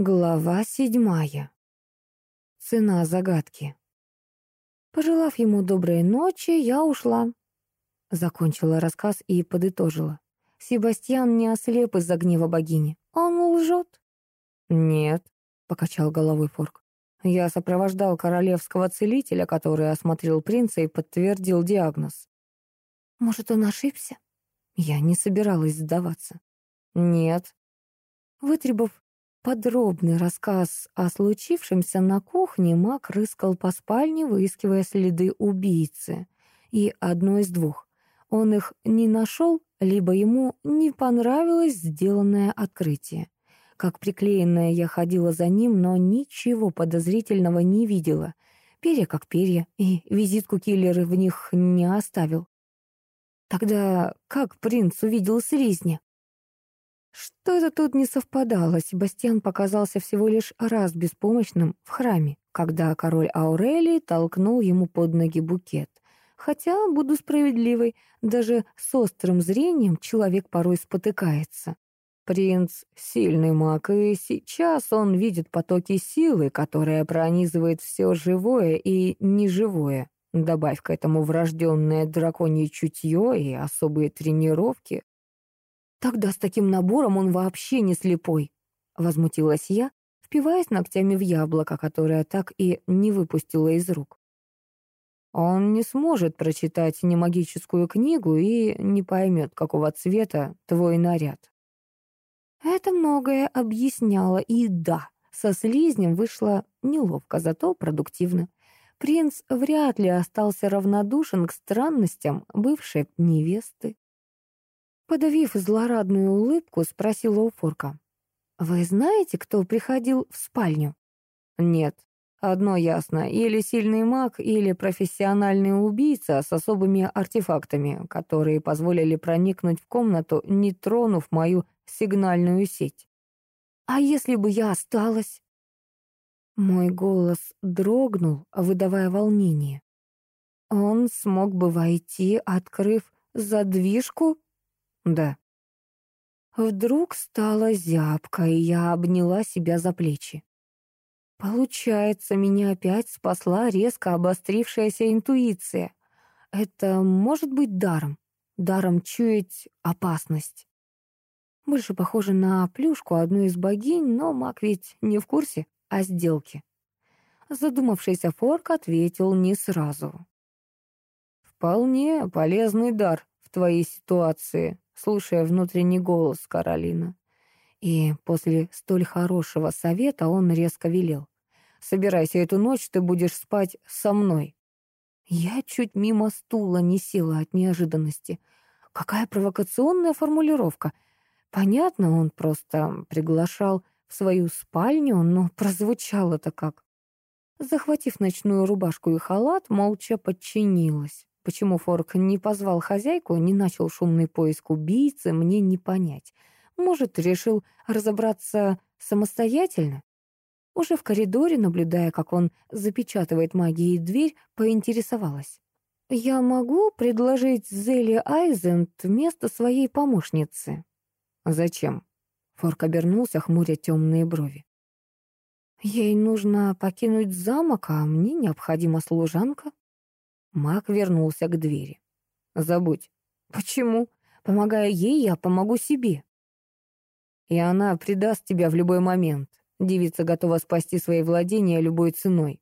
Глава седьмая. Цена загадки. Пожелав ему доброй ночи, я ушла. Закончила рассказ и подытожила. Себастьян не ослеп из-за гнева богини. Он лжет. «Нет», — покачал головой Форк. «Я сопровождал королевского целителя, который осмотрел принца и подтвердил диагноз». «Может, он ошибся?» Я не собиралась сдаваться. «Нет». Вытребов подробный рассказ о случившемся на кухне, Мак рыскал по спальне, выискивая следы убийцы. И одно из двух. Он их не нашел, либо ему не понравилось сделанное открытие. Как приклеенная я ходила за ним, но ничего подозрительного не видела. Перья как перья, и визитку киллера в них не оставил. Тогда как принц увидел слизня? Что-то тут не совпадало. Себастьян показался всего лишь раз беспомощным в храме, когда король Аурелий толкнул ему под ноги букет. Хотя, буду справедливой, даже с острым зрением человек порой спотыкается. Принц — сильный маг, и сейчас он видит потоки силы, которая пронизывает все живое и неживое. Добавь к этому врожденное драконье чутье и особые тренировки, Тогда с таким набором он вообще не слепой. Возмутилась я, впиваясь ногтями в яблоко, которое так и не выпустила из рук. Он не сможет прочитать ни магическую книгу и не поймет, какого цвета твой наряд. Это многое объясняло, и да, со слизнем вышло неловко, зато продуктивно. Принц вряд ли остался равнодушен к странностям бывшей невесты. Подавив злорадную улыбку, спросила у Форка. «Вы знаете, кто приходил в спальню?» «Нет. Одно ясно. Или сильный маг, или профессиональный убийца с особыми артефактами, которые позволили проникнуть в комнату, не тронув мою сигнальную сеть. А если бы я осталась?» Мой голос дрогнул, выдавая волнение. Он смог бы войти, открыв задвижку да. Вдруг стало зябко, и я обняла себя за плечи. Получается, меня опять спасла резко обострившаяся интуиция. Это может быть даром, даром чуять опасность. Больше похоже на плюшку одну из богинь, но маг ведь не в курсе о сделке. Задумавшийся Форк ответил не сразу. «Вполне полезный дар твоей ситуации слушая внутренний голос Каролина. И после столь хорошего совета он резко велел. «Собирайся эту ночь, ты будешь спать со мной». Я чуть мимо стула не села от неожиданности. Какая провокационная формулировка. Понятно, он просто приглашал в свою спальню, но прозвучало-то как. Захватив ночную рубашку и халат, молча подчинилась. Почему Форк не позвал хозяйку, не начал шумный поиск убийцы, мне не понять. Может, решил разобраться самостоятельно? Уже в коридоре, наблюдая, как он запечатывает магией дверь, поинтересовалась. «Я могу предложить Зеле Айзент вместо своей помощницы?» «Зачем?» Форк обернулся, хмуря темные брови. «Ей нужно покинуть замок, а мне необходима служанка». Маг вернулся к двери. «Забудь». «Почему? Помогая ей, я помогу себе». «И она предаст тебя в любой момент. Девица готова спасти свои владения любой ценой».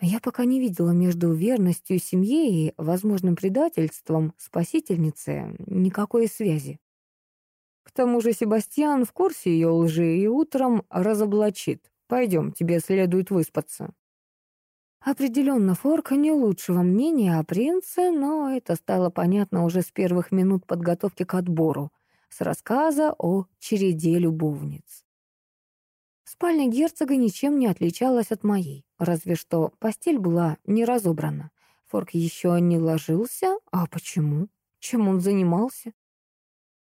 Я пока не видела между верностью семье и возможным предательством спасительницы никакой связи. К тому же Себастьян в курсе ее лжи и утром разоблачит. Пойдем, тебе следует выспаться. Определенно, Форк не лучшего мнения о принце, но это стало понятно уже с первых минут подготовки к отбору, с рассказа о череде любовниц. Спальня герцога ничем не отличалась от моей, разве что постель была не разобрана. Форк еще не ложился, а почему? Чем он занимался?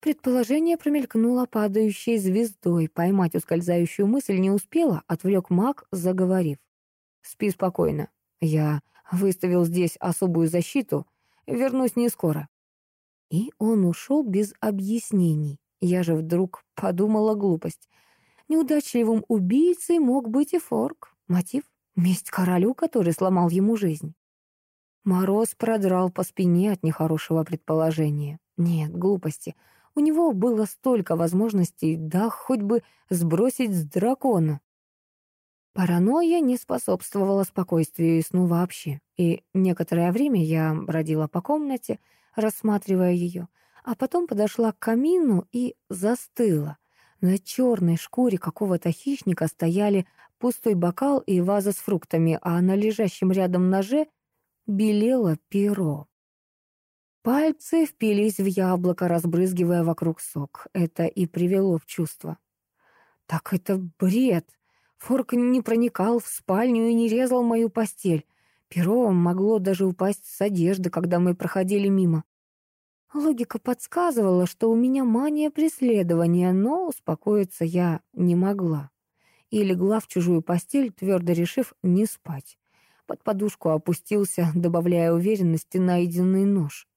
Предположение промелькнуло падающей звездой. Поймать ускользающую мысль не успела, отвлек маг, заговорив. Спи спокойно. Я выставил здесь особую защиту. Вернусь не скоро. И он ушел без объяснений. Я же вдруг подумала глупость. Неудачливым убийцей мог быть и Форк. Мотив — месть королю, который сломал ему жизнь. Мороз продрал по спине от нехорошего предположения. Нет, глупости. У него было столько возможностей, да хоть бы сбросить с дракона. Паранойя не способствовала спокойствию и сну вообще, и некоторое время я бродила по комнате, рассматривая ее, а потом подошла к камину и застыла. На черной шкуре какого-то хищника стояли пустой бокал и ваза с фруктами, а на лежащем рядом ноже белело перо. Пальцы впились в яблоко, разбрызгивая вокруг сок. Это и привело в чувство. Так это бред. Форк не проникал в спальню и не резал мою постель. Перо могло даже упасть с одежды, когда мы проходили мимо. Логика подсказывала, что у меня мания преследования, но успокоиться я не могла. И легла в чужую постель, твердо решив не спать. Под подушку опустился, добавляя уверенности, найденный нож.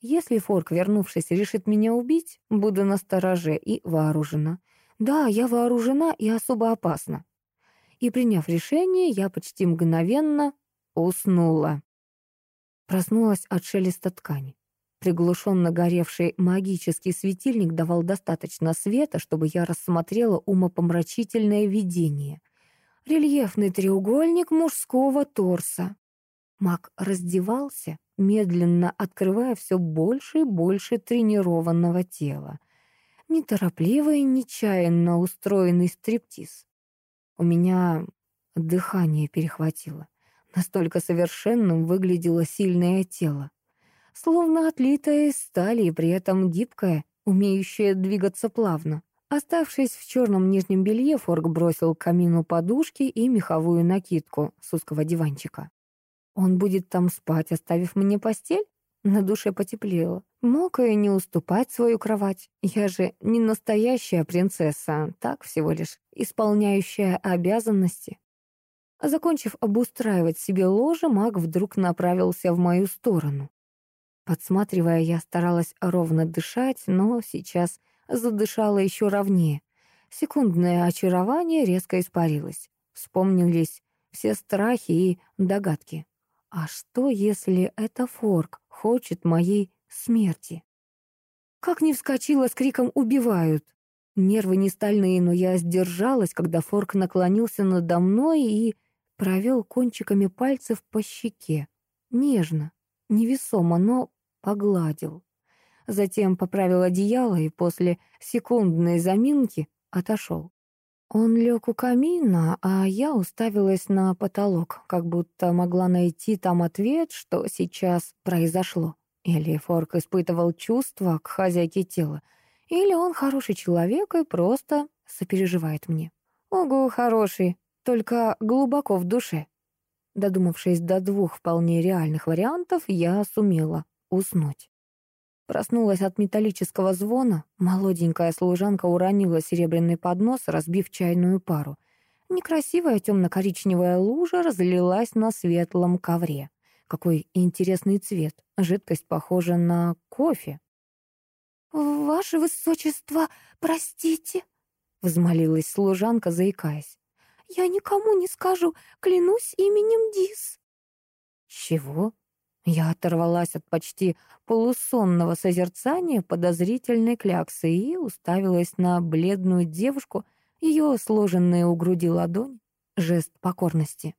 Если Форк, вернувшись, решит меня убить, буду настороже и вооружена. Да, я вооружена и особо опасна. И приняв решение, я почти мгновенно уснула. Проснулась от шелеста ткани. Приглушенно горевший магический светильник давал достаточно света, чтобы я рассмотрела умопомрачительное видение. Рельефный треугольник мужского торса. Маг раздевался, медленно открывая все больше и больше тренированного тела. Неторопливо и нечаянно устроенный стриптиз. У меня дыхание перехватило. Настолько совершенным выглядело сильное тело. Словно отлитое из стали и при этом гибкое, умеющее двигаться плавно. Оставшись в черном нижнем белье, Форк бросил к камину подушки и меховую накидку с узкого диванчика. Он будет там спать, оставив мне постель? На душе потеплело. Мог и не уступать свою кровать. Я же не настоящая принцесса, так всего лишь исполняющая обязанности. Закончив обустраивать себе ложе, маг вдруг направился в мою сторону. Подсматривая, я старалась ровно дышать, но сейчас задышала еще ровнее. Секундное очарование резко испарилось. Вспомнились все страхи и догадки. А что, если это Форк хочет моей смерти? Как не вскочила с криком «убивают!» Нервы не стальные, но я сдержалась, когда Форк наклонился надо мной и провел кончиками пальцев по щеке. Нежно, невесомо, но погладил. Затем поправил одеяло и после секундной заминки отошел. Он лег у камина, а я уставилась на потолок, как будто могла найти там ответ, что сейчас произошло. Или Форк испытывал чувства к хозяйке тела, или он хороший человек и просто сопереживает мне. Ого, хороший, только глубоко в душе. Додумавшись до двух вполне реальных вариантов, я сумела уснуть. Проснулась от металлического звона. Молоденькая служанка уронила серебряный поднос, разбив чайную пару. Некрасивая темно-коричневая лужа разлилась на светлом ковре. Какой интересный цвет. Жидкость похожа на кофе. «Ваше высочество, простите», — взмолилась служанка, заикаясь. «Я никому не скажу, клянусь именем Дис». «Чего?» Я оторвалась от почти полусонного созерцания подозрительной кляксы и уставилась на бледную девушку, ее сложенные у груди ладонь, жест покорности.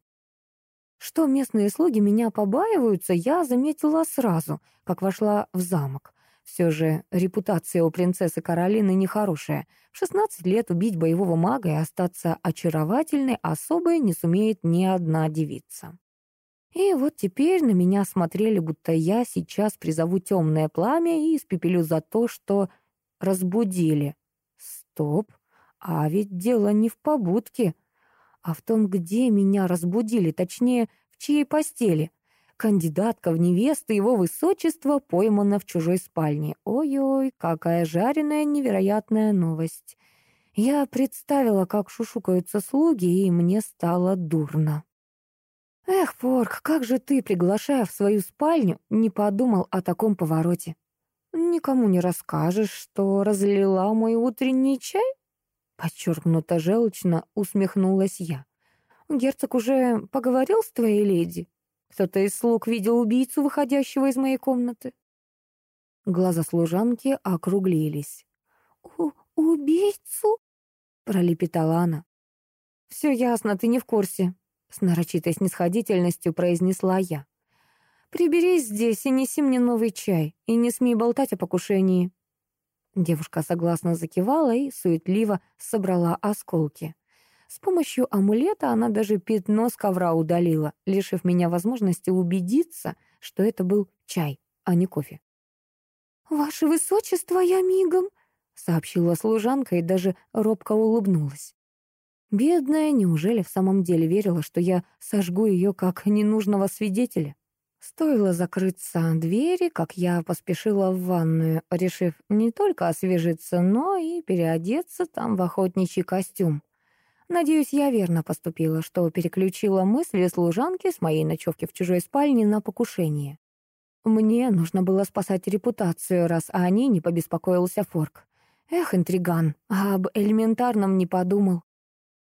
Что местные слуги меня побаиваются, я заметила сразу, как вошла в замок. Все же репутация у принцессы Каролины нехорошая. В 16 лет убить боевого мага и остаться очаровательной особой не сумеет ни одна девица. И вот теперь на меня смотрели, будто я сейчас призову темное пламя и испепелю за то, что разбудили. Стоп, а ведь дело не в побудке, а в том, где меня разбудили, точнее, в чьей постели. Кандидатка в невесты его высочества поймана в чужой спальне. Ой-ой, какая жареная невероятная новость. Я представила, как шушукаются слуги, и мне стало дурно. Эх, Порк, как же ты, приглашая в свою спальню, не подумал о таком повороте? Никому не расскажешь, что разлила мой утренний чай? Подчеркнуто желчно усмехнулась я. Герцог уже поговорил с твоей леди? Кто-то из слуг видел убийцу, выходящего из моей комнаты?» Глаза служанки округлились. «У «Убийцу?» — пролепетала она. «Все ясно, ты не в курсе», — с нарочитой снисходительностью произнесла я. «Приберись здесь и неси мне новый чай, и не смей болтать о покушении». Девушка согласно закивала и суетливо собрала осколки. С помощью амулета она даже пятно с ковра удалила, лишив меня возможности убедиться, что это был чай, а не кофе. «Ваше высочество, я мигом!» — сообщила служанка и даже робко улыбнулась. Бедная, неужели в самом деле верила, что я сожгу ее как ненужного свидетеля? Стоило закрыться двери, как я поспешила в ванную, решив не только освежиться, но и переодеться там в охотничий костюм. Надеюсь, я верно поступила, что переключила мысли служанки с моей ночевки в чужой спальне на покушение. Мне нужно было спасать репутацию, раз о ней не побеспокоился Форк. Эх, интриган, об элементарном не подумал.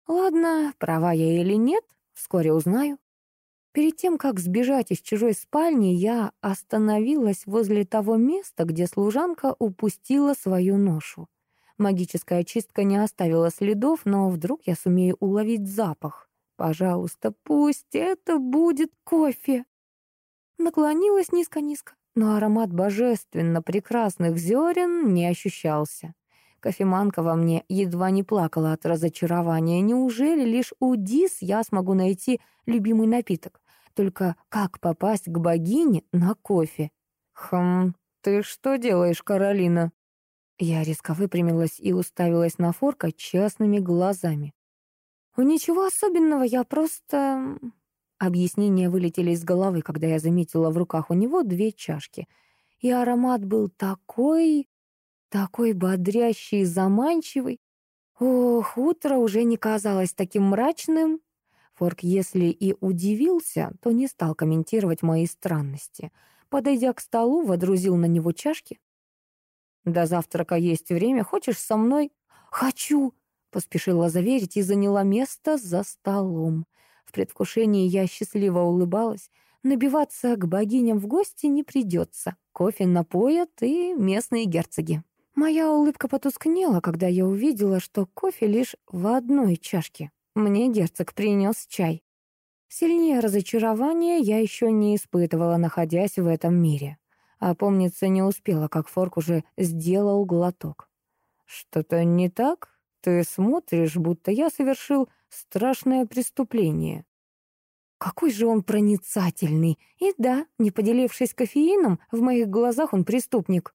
Ладно, права я или нет, вскоре узнаю. Перед тем, как сбежать из чужой спальни, я остановилась возле того места, где служанка упустила свою ношу. Магическая очистка не оставила следов, но вдруг я сумею уловить запах. Пожалуйста, пусть это будет кофе. Наклонилась низко-низко, но аромат божественно прекрасных зерен не ощущался. Кофеманка во мне едва не плакала от разочарования. Неужели лишь у Дис я смогу найти любимый напиток? Только как попасть к богине на кофе? Хм, ты что делаешь, Каролина? Я резко выпрямилась и уставилась на Форка честными глазами. «Ничего особенного, я просто...» Объяснения вылетели из головы, когда я заметила в руках у него две чашки. И аромат был такой... такой бодрящий и заманчивый. Ох, утро уже не казалось таким мрачным. Форк, если и удивился, то не стал комментировать мои странности. Подойдя к столу, водрузил на него чашки, до завтрака есть время. Хочешь со мной?» «Хочу!» — поспешила заверить и заняла место за столом. В предвкушении я счастливо улыбалась. Набиваться к богиням в гости не придется. Кофе напоят и местные герцоги. Моя улыбка потускнела, когда я увидела, что кофе лишь в одной чашке. Мне герцог принес чай. Сильнее разочарования я еще не испытывала, находясь в этом мире. А помнится, не успела, как Форк уже сделал глоток. «Что-то не так? Ты смотришь, будто я совершил страшное преступление». Какой же он проницательный! И да, не поделившись кофеином, в моих глазах он преступник.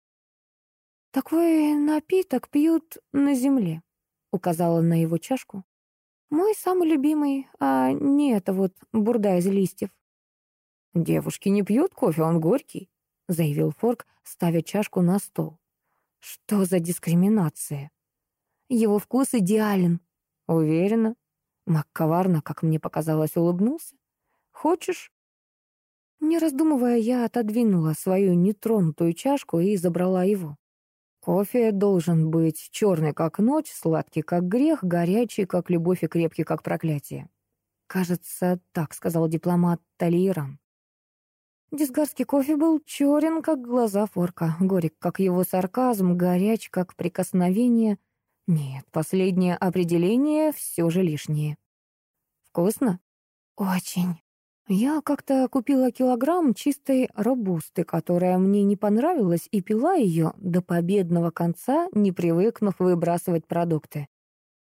«Такой напиток пьют на земле», — указала на его чашку. «Мой самый любимый, а не это вот бурда из листьев». «Девушки не пьют кофе, он горький», — заявил Форк, ставя чашку на стол. «Что за дискриминация?» «Его вкус идеален». «Уверена?» Мак коварно, как мне показалось, улыбнулся. «Хочешь?» Не раздумывая, я отодвинула свою нетронутую чашку и забрала его. Кофе должен быть черный, как ночь, сладкий, как грех, горячий, как любовь и крепкий, как проклятие. «Кажется, так», — сказал дипломат Талиран. Дисгарский кофе был черен, как глаза форка, горек, как его сарказм, горяч, как прикосновение. Нет, последнее определение все же лишнее. Вкусно? Очень. Я как-то купила килограмм чистой робусты, которая мне не понравилась, и пила ее до победного конца, не привыкнув выбрасывать продукты.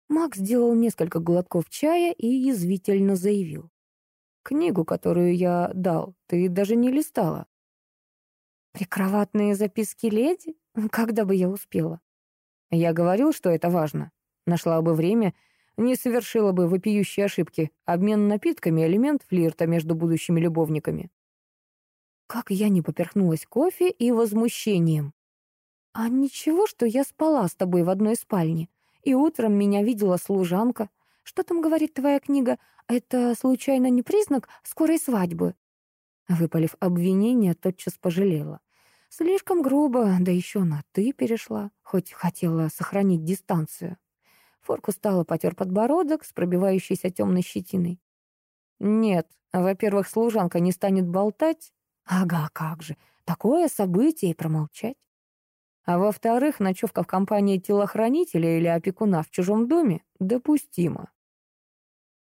Макс сделал несколько глотков чая и язвительно заявил. Книгу, которую я дал, ты даже не листала. Прикроватные записки леди? Когда бы я успела? Я говорил, что это важно. Нашла бы время, не совершила бы вопиющие ошибки. Обмен напитками — элемент флирта между будущими любовниками. Как я не поперхнулась кофе и возмущением. А ничего, что я спала с тобой в одной спальне, и утром меня видела служанка. Что там говорит твоя книга? Это, случайно, не признак скорой свадьбы?» Выпалив обвинение, тотчас пожалела. Слишком грубо, да еще на «ты» перешла, хоть хотела сохранить дистанцию. Форк устало потер подбородок с пробивающейся темной щетиной. «Нет, во-первых, служанка не станет болтать. Ага, как же, такое событие и промолчать. А во-вторых, ночевка в компании телохранителя или опекуна в чужом доме допустима.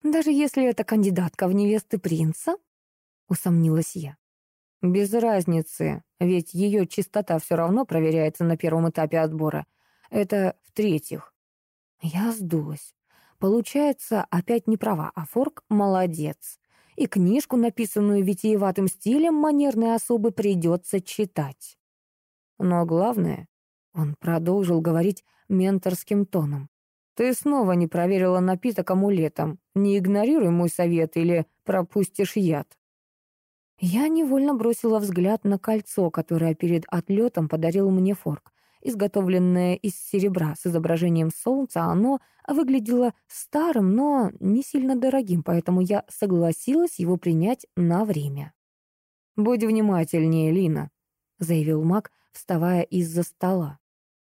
«Даже если это кандидатка в невесты принца?» — усомнилась я. «Без разницы, ведь ее чистота все равно проверяется на первом этапе отбора. Это в-третьих». Я сдулась. Получается, опять не права, а Форк молодец. И книжку, написанную витиеватым стилем манерной особы, придется читать. Но главное, он продолжил говорить менторским тоном. «Ты снова не проверила напиток амулетом. Не игнорируй мой совет или пропустишь яд». Я невольно бросила взгляд на кольцо, которое перед отлетом подарил мне Форк. Изготовленное из серебра с изображением солнца, оно выглядело старым, но не сильно дорогим, поэтому я согласилась его принять на время. «Будь внимательнее, Лина», — заявил маг, вставая из-за стола.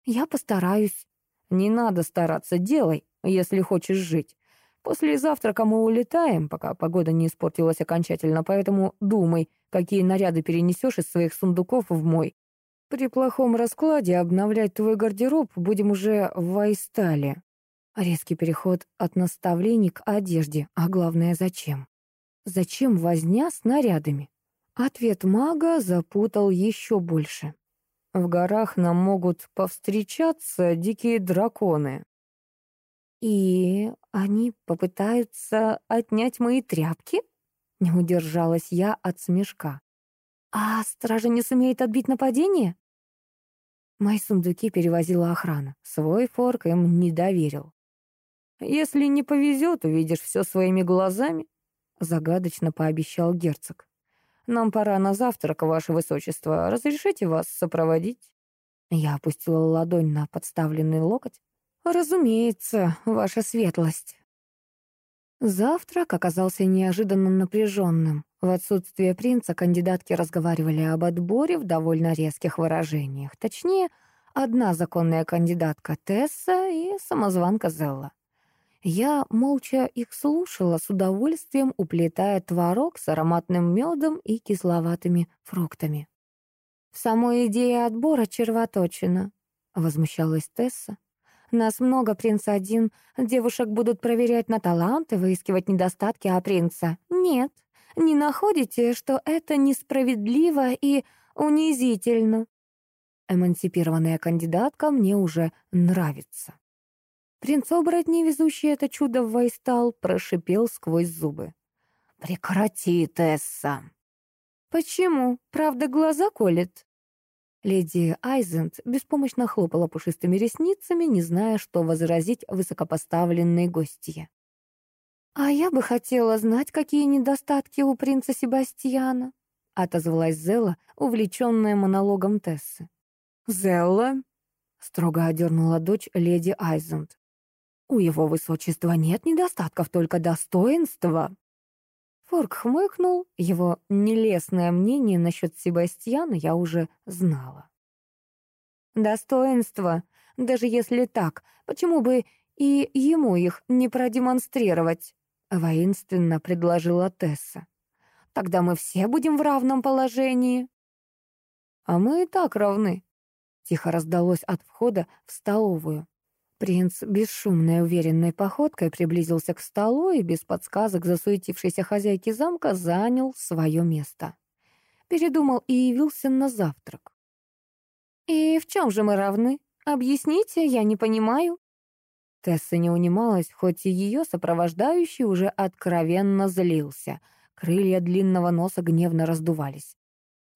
«Я постараюсь». «Не надо стараться, делай, если хочешь жить. После завтрака мы улетаем, пока погода не испортилась окончательно, поэтому думай, какие наряды перенесешь из своих сундуков в мой. При плохом раскладе обновлять твой гардероб будем уже в Вайстале». Резкий переход от наставлений к одежде, а главное, зачем? Зачем возня с нарядами? Ответ мага запутал еще больше. В горах нам могут повстречаться дикие драконы. И они попытаются отнять мои тряпки? Не удержалась я от смешка. А стража не сумеет отбить нападение? Мои сундуки перевозила охрана. Свой форк им не доверил. «Если не повезет, увидишь все своими глазами», — загадочно пообещал герцог. Нам пора на завтрак, ваше высочество. Разрешите вас сопроводить?» Я опустила ладонь на подставленный локоть. «Разумеется, ваша светлость». Завтрак оказался неожиданно напряженным. В отсутствие принца кандидатки разговаривали об отборе в довольно резких выражениях. Точнее, одна законная кандидатка Тесса и самозванка Зелла. Я молча их слушала, с удовольствием уплетая творог с ароматным медом и кисловатыми фруктами. «В самой идее отбора червоточина», — возмущалась Тесса. «Нас много, принц один. Девушек будут проверять на таланты, выискивать недостатки, а принца нет. Не находите, что это несправедливо и унизительно?» Эмансипированная кандидатка мне уже нравится. Принц-оборотни, везущий это чудо в Вайстал, прошипел сквозь зубы. «Прекрати, Тесса!» «Почему? Правда, глаза колет?» Леди Айзент беспомощно хлопала пушистыми ресницами, не зная, что возразить высокопоставленной гостье. «А я бы хотела знать, какие недостатки у принца Себастьяна», отозвалась Зелла, увлеченная монологом Тессы. «Зелла?» — строго одернула дочь леди Айзент. У его высочества нет недостатков, только достоинства. Форк хмыкнул, его нелестное мнение насчет Себастьяна я уже знала. Достоинства, даже если так, почему бы и ему их не продемонстрировать? Воинственно предложила Тесса. Тогда мы все будем в равном положении. А мы и так равны. Тихо раздалось от входа в столовую. Принц бесшумной уверенной походкой приблизился к столу и без подсказок засуетившейся хозяйки замка занял свое место. Передумал и явился на завтрак. «И в чем же мы равны? Объясните, я не понимаю». Тесса не унималась, хоть и ее сопровождающий уже откровенно злился. Крылья длинного носа гневно раздувались.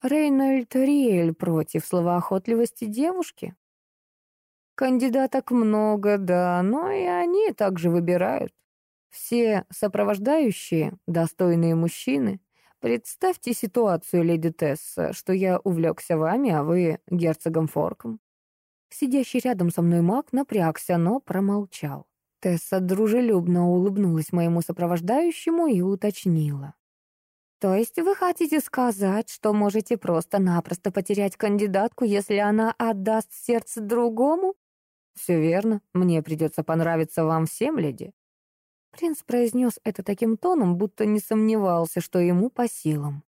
Рейнольд Риэль против словоохотливости девушки? Кандидаток много, да, но и они также выбирают. Все сопровождающие — достойные мужчины. Представьте ситуацию, леди Тесса, что я увлекся вами, а вы герцогом Форком. Сидящий рядом со мной маг напрягся, но промолчал. Тесса дружелюбно улыбнулась моему сопровождающему и уточнила. «То есть вы хотите сказать, что можете просто-напросто потерять кандидатку, если она отдаст сердце другому?» Все верно. Мне придется понравиться вам всем, леди». Принц произнес это таким тоном, будто не сомневался, что ему по силам.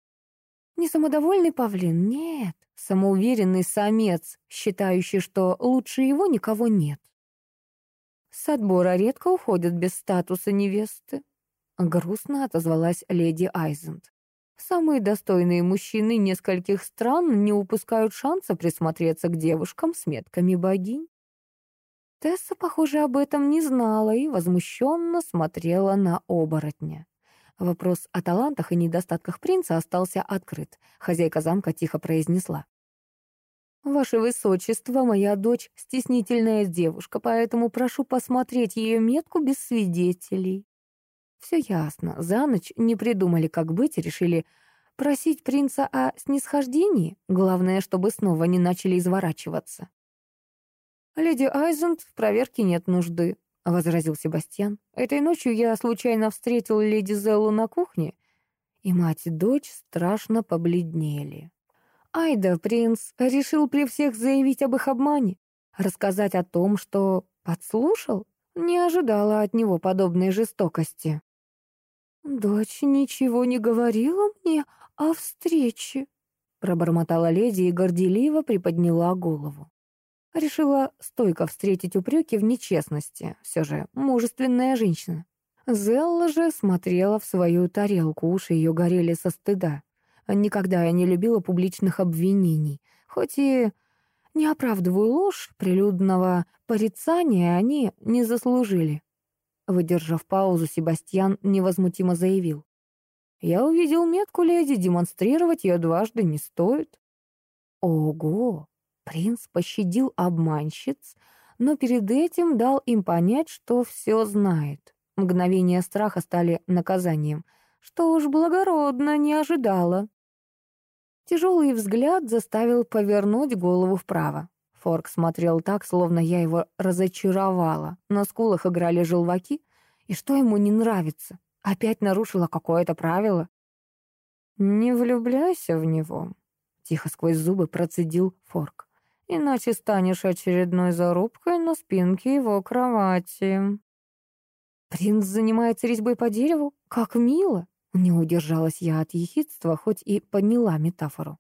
Не самодовольный павлин, нет, самоуверенный самец, считающий, что лучше его никого нет. С отбора редко уходят без статуса невесты. Грустно отозвалась леди Айзенд. Самые достойные мужчины нескольких стран не упускают шанса присмотреться к девушкам с метками богинь. Тесса, похоже, об этом не знала и возмущенно смотрела на оборотня. Вопрос о талантах и недостатках принца остался открыт. Хозяйка замка тихо произнесла. «Ваше Высочество, моя дочь — стеснительная девушка, поэтому прошу посмотреть ее метку без свидетелей». Все ясно. За ночь не придумали, как быть, решили просить принца о снисхождении. Главное, чтобы снова не начали изворачиваться. «Леди Айзенд, в проверке нет нужды», — возразил Себастьян. «Этой ночью я случайно встретил леди Зеллу на кухне, и мать и дочь страшно побледнели. Айда, принц, решил при всех заявить об их обмане, рассказать о том, что подслушал, не ожидала от него подобной жестокости. «Дочь ничего не говорила мне о встрече», — пробормотала леди и горделиво приподняла голову. Решила стойко встретить упреки в нечестности, все же мужественная женщина. Зелла же смотрела в свою тарелку, уши ее горели со стыда. Никогда я не любила публичных обвинений, хоть и не оправдываю ложь, прилюдного порицания они не заслужили. Выдержав паузу, Себастьян невозмутимо заявил. «Я увидел метку леди, демонстрировать ее дважды не стоит». Ого! Принц пощадил обманщиц, но перед этим дал им понять, что все знает. Мгновения страха стали наказанием. Что уж благородно, не ожидала. Тяжелый взгляд заставил повернуть голову вправо. Форк смотрел так, словно я его разочаровала. На скулах играли желваки. И что ему не нравится? Опять нарушила какое-то правило? «Не влюбляйся в него», — тихо сквозь зубы процедил Форк. «Иначе станешь очередной зарубкой на спинке его кровати». «Принц занимается резьбой по дереву? Как мило!» Не удержалась я от ехидства, хоть и поняла метафору.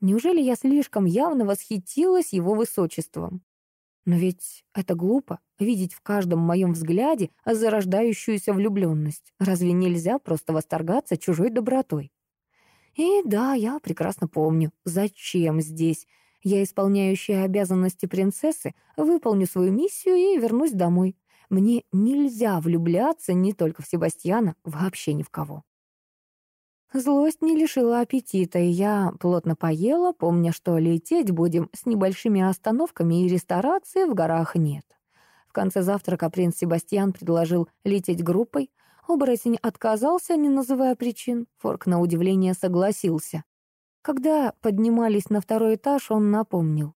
Неужели я слишком явно восхитилась его высочеством? Но ведь это глупо — видеть в каждом моем взгляде зарождающуюся влюбленность. Разве нельзя просто восторгаться чужой добротой? И да, я прекрасно помню, зачем здесь. Я, исполняющая обязанности принцессы, выполню свою миссию и вернусь домой. Мне нельзя влюбляться не только в Себастьяна, вообще ни в кого. Злость не лишила аппетита, и я плотно поела, помня, что лететь будем с небольшими остановками и ресторации в горах нет. В конце завтрака принц Себастьян предложил лететь группой. Оборотень отказался, не называя причин. Форк, на удивление, согласился. Когда поднимались на второй этаж, он напомнил.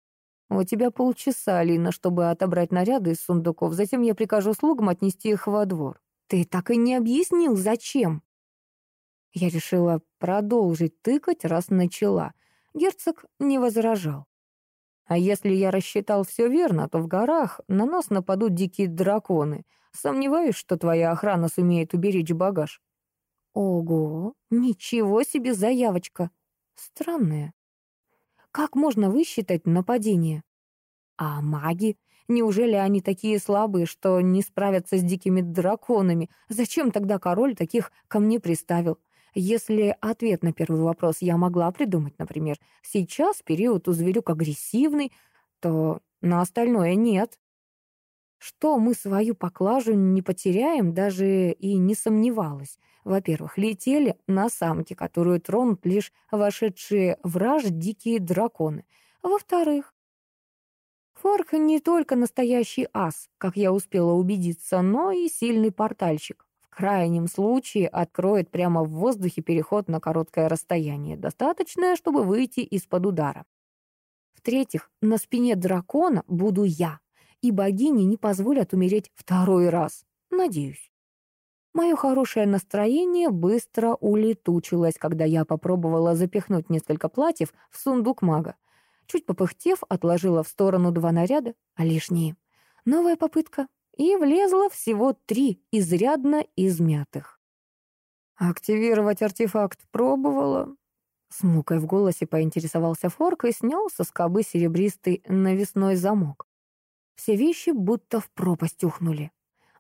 «У тебя полчаса, Алина, чтобы отобрать наряды из сундуков, затем я прикажу слугам отнести их во двор». «Ты так и не объяснил, зачем?» Я решила продолжить тыкать, раз начала. Герцог не возражал. А если я рассчитал все верно, то в горах на нас нападут дикие драконы. Сомневаюсь, что твоя охрана сумеет уберечь багаж. Ого, ничего себе заявочка. Странная. Как можно высчитать нападение? А маги? Неужели они такие слабые, что не справятся с дикими драконами? Зачем тогда король таких ко мне приставил? Если ответ на первый вопрос я могла придумать, например, сейчас период у зверюк агрессивный, то на остальное нет. Что мы свою поклажу не потеряем, даже и не сомневалась. Во-первых, летели на самке, которую тронут лишь вошедшие в раж дикие драконы. Во-вторых, Форк не только настоящий ас, как я успела убедиться, но и сильный портальщик крайнем случае откроет прямо в воздухе переход на короткое расстояние, достаточное, чтобы выйти из-под удара. В-третьих, на спине дракона буду я, и богини не позволят умереть второй раз. Надеюсь. Мое хорошее настроение быстро улетучилось, когда я попробовала запихнуть несколько платьев в сундук мага. Чуть попыхтев, отложила в сторону два наряда, а лишние Новая попытка. И влезло всего три, изрядно измятых. «Активировать артефакт пробовала?» С мукой в голосе поинтересовался Форк и снял со скобы серебристый навесной замок. Все вещи будто в пропасть ухнули.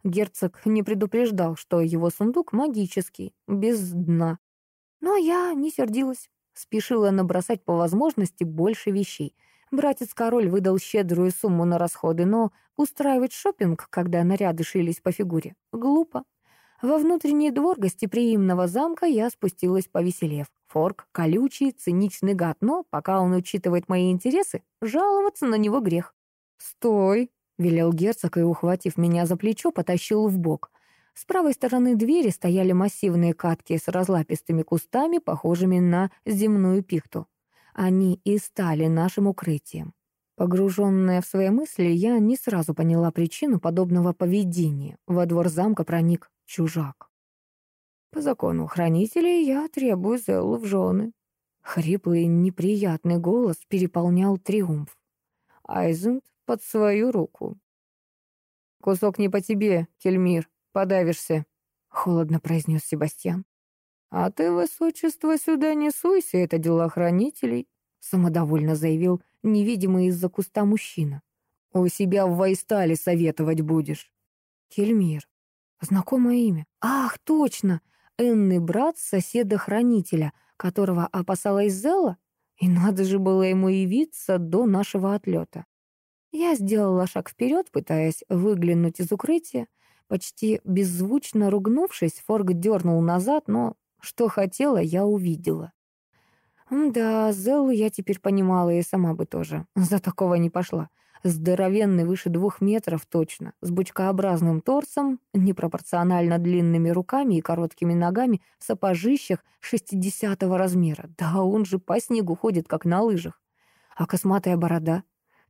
Герцог не предупреждал, что его сундук магический, без дна. Но я не сердилась, спешила набросать по возможности больше вещей. Братец-король выдал щедрую сумму на расходы, но устраивать шопинг, когда наряды шились по фигуре, глупо. Во внутренний двор гостеприимного замка я спустилась повеселев. Форк — колючий, циничный гад, но пока он учитывает мои интересы, жаловаться на него грех. «Стой!» — велел герцог и, ухватив меня за плечо, потащил в бок. С правой стороны двери стояли массивные катки с разлапистыми кустами, похожими на земную пихту. Они и стали нашим укрытием. Погруженная в свои мысли, я не сразу поняла причину подобного поведения. Во двор замка проник чужак. По закону хранителей я требую Зеллу в жены. Хриплый неприятный голос переполнял триумф. Айзент под свою руку. «Кусок не по тебе, Кельмир, подавишься», — холодно произнес Себастьян. «А ты, высочество, сюда не суйся, это дела хранителей», — самодовольно заявил невидимый из-за куста мужчина. «У себя в Вайстале советовать будешь». Кельмир. Знакомое имя. Ах, точно! Энный брат соседа-хранителя, которого опасалась Зелла? И надо же было ему явиться до нашего отлета. Я сделала шаг вперед, пытаясь выглянуть из укрытия. Почти беззвучно ругнувшись, Форг дернул назад, но что хотела, я увидела. Да, Зеллу я теперь понимала и сама бы тоже. За такого не пошла. Здоровенный, выше двух метров точно, с бочкообразным торсом, непропорционально длинными руками и короткими ногами в сапожищах шестидесятого размера. Да он же по снегу ходит, как на лыжах. А косматая борода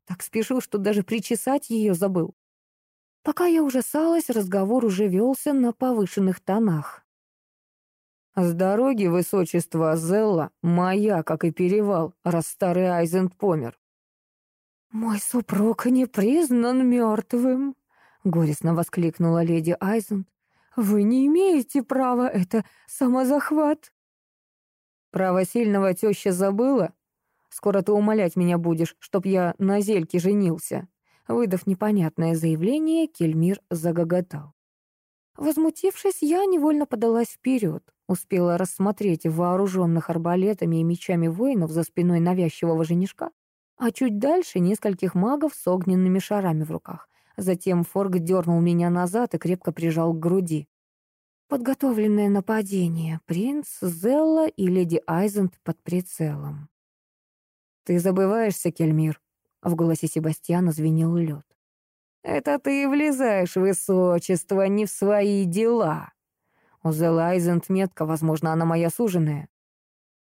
так спешил, что даже причесать ее забыл. Пока я ужасалась, разговор уже велся на повышенных тонах. «С дороги высочества Зелла моя, как и перевал, раз старый Айзент помер». «Мой супруг не признан мертвым», — горестно воскликнула леди Айзент. «Вы не имеете права, это самозахват». «Право сильного теща забыла?» Скоро ты умолять меня будешь, чтоб я на зельке женился». Выдав непонятное заявление, Кельмир загоготал. Возмутившись, я невольно подалась вперед, успела рассмотреть вооруженных арбалетами и мечами воинов за спиной навязчивого женишка, а чуть дальше нескольких магов с огненными шарами в руках. Затем Форг дернул меня назад и крепко прижал к груди. Подготовленное нападение. Принц, Зелла и леди Айзент под прицелом. «Ты забываешься, Кельмир», — в голосе Себастьяна звенел лед. «Это ты влезаешь, высочество, не в свои дела. У Зелайзент метка, возможно, она моя суженая».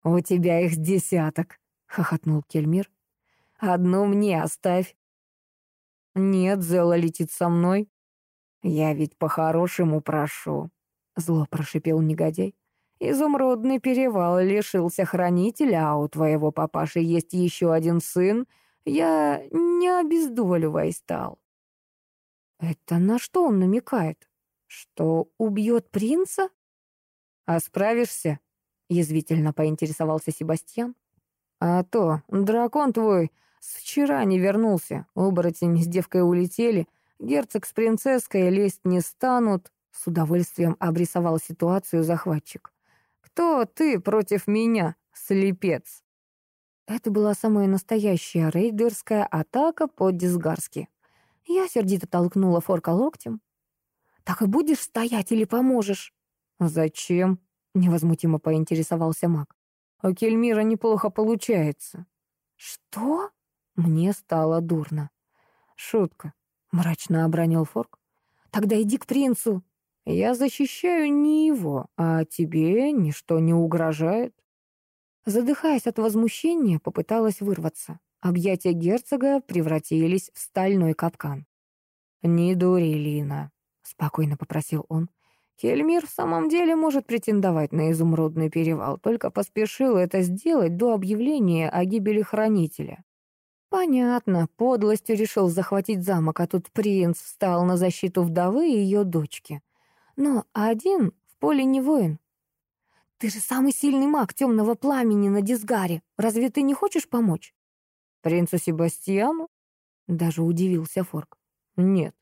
«У тебя их десяток», — хохотнул Кельмир. «Одну мне оставь». «Нет, Зела летит со мной». «Я ведь по-хорошему прошу», — зло прошипел негодяй. Изумрудный перевал лишился хранителя, а у твоего папаши есть еще один сын. Я не обездоливай стал. Это на что он намекает? Что убьет принца? А справишься? Язвительно поинтересовался Себастьян. А то, дракон твой с вчера не вернулся. Оборотень с девкой улетели. Герцог с принцесской лезть не станут. С удовольствием обрисовал ситуацию захватчик. «Кто ты против меня, слепец?» Это была самая настоящая рейдерская атака по-дисгарски. Я сердито толкнула Форка локтем. «Так и будешь стоять или поможешь?» «Зачем?» — невозмутимо поинтересовался маг. «У Кельмира неплохо получается». «Что?» Мне стало дурно. «Шутка», — мрачно обронил Форк. «Тогда иди к принцу». Я защищаю не его, а тебе ничто не угрожает. Задыхаясь от возмущения, попыталась вырваться. Объятия герцога превратились в стальной капкан. «Не дури, Лина», — спокойно попросил он. «Кельмир в самом деле может претендовать на изумрудный перевал, только поспешил это сделать до объявления о гибели хранителя. Понятно, подлостью решил захватить замок, а тут принц встал на защиту вдовы и ее дочки. Но один в поле не воин. «Ты же самый сильный маг темного пламени на Дисгаре. Разве ты не хочешь помочь?» «Принцу Себастьяну?» Даже удивился Форк. «Нет».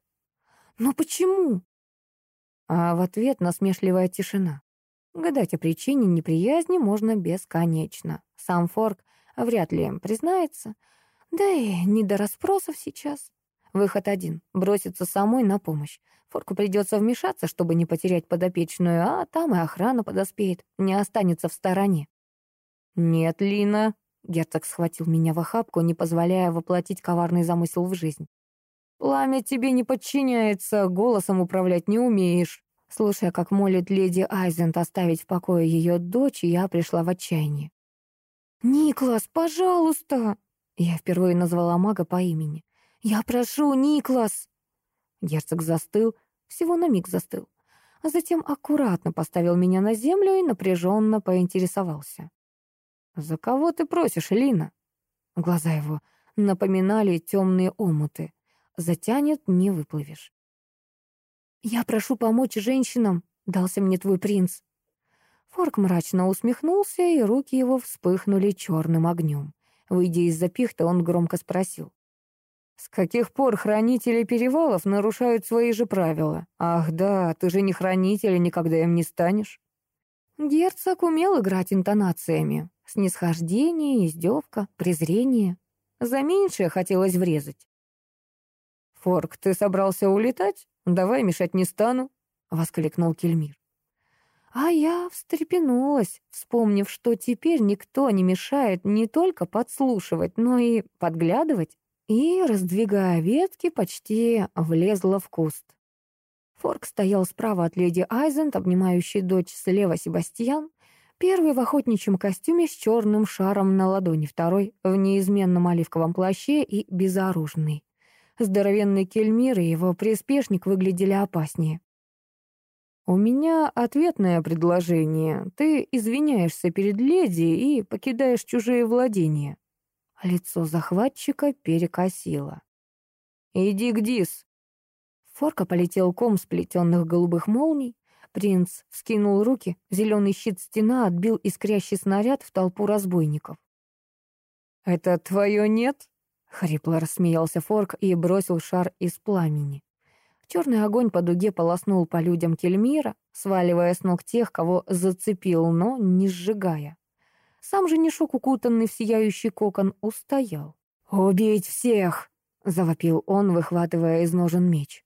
«Но почему?» А в ответ насмешливая тишина. Гадать о причине неприязни можно бесконечно. Сам Форк вряд ли признается. Да и не до расспросов сейчас. Выход один — броситься самой на помощь. Форку придется вмешаться, чтобы не потерять подопечную, а там и охрана подоспеет, не останется в стороне. «Нет, Лина», — герцог схватил меня в охапку, не позволяя воплотить коварный замысел в жизнь. «Пламя тебе не подчиняется, голосом управлять не умеешь». Слушая, как молит леди Айзент оставить в покое ее дочь, я пришла в отчаяние. «Никлас, пожалуйста!» Я впервые назвала мага по имени. «Я прошу, Никлас!» Герцог застыл, всего на миг застыл, а затем аккуратно поставил меня на землю и напряженно поинтересовался. «За кого ты просишь, Лина?» Глаза его напоминали темные омуты. Затянет — не выплывешь. «Я прошу помочь женщинам», — дался мне твой принц. Форк мрачно усмехнулся, и руки его вспыхнули черным огнем. Выйдя из запихта, он громко спросил. «С каких пор хранители перевалов нарушают свои же правила? Ах да, ты же не хранитель и никогда им не станешь». Герцог умел играть интонациями. Снисхождение, издевка, презрение. За меньшее хотелось врезать. «Форк, ты собрался улетать? Давай, мешать не стану», — воскликнул Кельмир. А я встрепенулась, вспомнив, что теперь никто не мешает не только подслушивать, но и подглядывать, и, раздвигая ветки, почти влезла в куст. Форк стоял справа от леди Айзент, обнимающей дочь слева Себастьян, первый в охотничьем костюме с черным шаром на ладони, второй в неизменном оливковом плаще и безоружный. Здоровенный кельмир и его приспешник выглядели опаснее. «У меня ответное предложение. Ты извиняешься перед леди и покидаешь чужие владения». Лицо захватчика перекосило. «Иди к Дис». Форка полетел ком сплетенных голубых молний. Принц вскинул руки, зеленый щит стена отбил искрящий снаряд в толпу разбойников. «Это твое нет?» Хрипло рассмеялся Форк и бросил шар из пламени. Черный огонь по дуге полоснул по людям Кельмира, сваливая с ног тех, кого зацепил, но не сжигая. Сам же Нишок, укутанный в сияющий кокон, устоял. «Убить всех!» — завопил он, выхватывая из ножен меч.